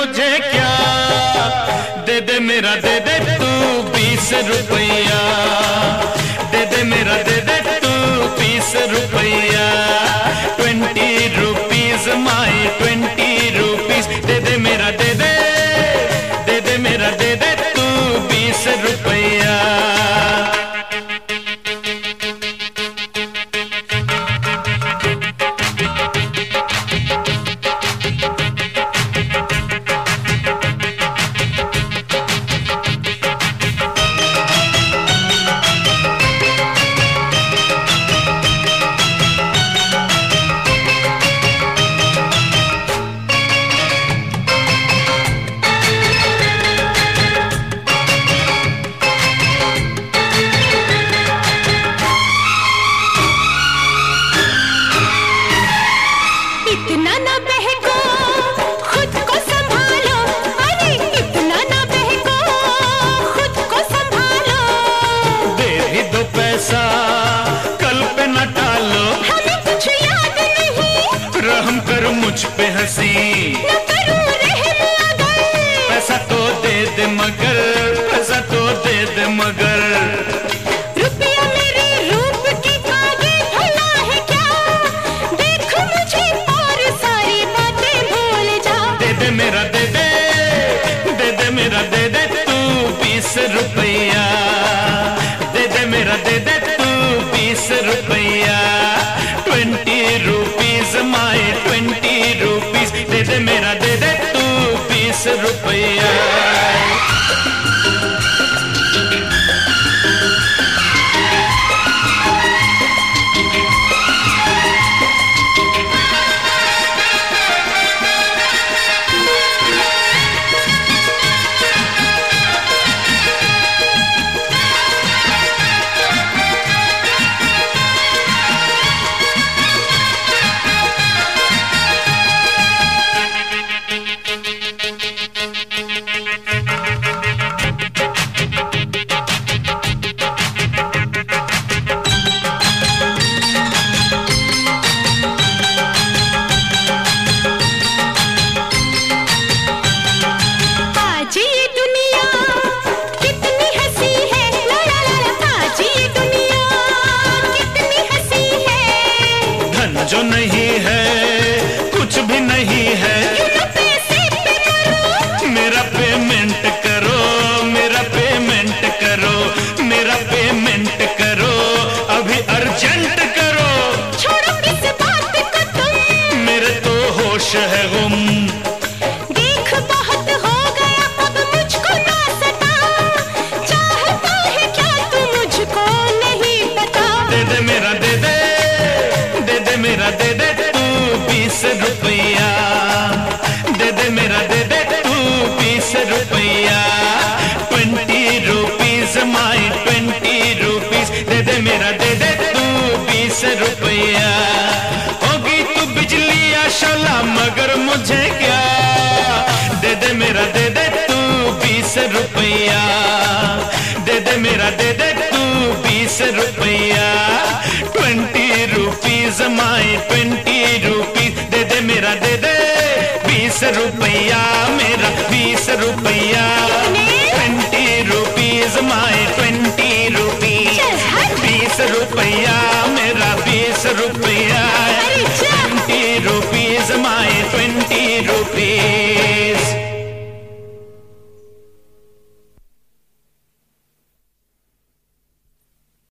मुझे क्या? दे दे मेरा, दे दे तू बीस रुपया। दे दे मेरा, दे दे तू बीस रुपया। मुझ पे हँसी। पैसा तो दे दे मगर पैसा तो दे दे मगर। रुपया मेरे रूप की आगे भला है क्या? देख मुझे और सारी बातें भूल जा। दे दे मेरा दे दे दे दे मेरा दे दे तू बीस रुपया। दे दे मेरा दे दे तू बीस रुपया। माई ट्वेंटी रुपीस दे दे मेरा दे दे तू बीस रुपया। होश है गुम देख बहुत हो गया अब मुझको ना सता। चाहता है क्या तू मुझको नहीं पता? दे दे मेरा दे दे। दे दे मेरा दे दे तू बीस रुपया। दे दे मेरा दे दे तू बीस रुपया। Twenty rupees my twenty rupees मुझे क्या? दे दे मेरा, दे दे तू बीस रुपया। दे दे मेरा, दे दे तू बीस रुपया। Twenty rupees my twenty rupees दे दे मेरा, दे दे बीस रुपया, मेरा बीस रुपया। my 20 rupees.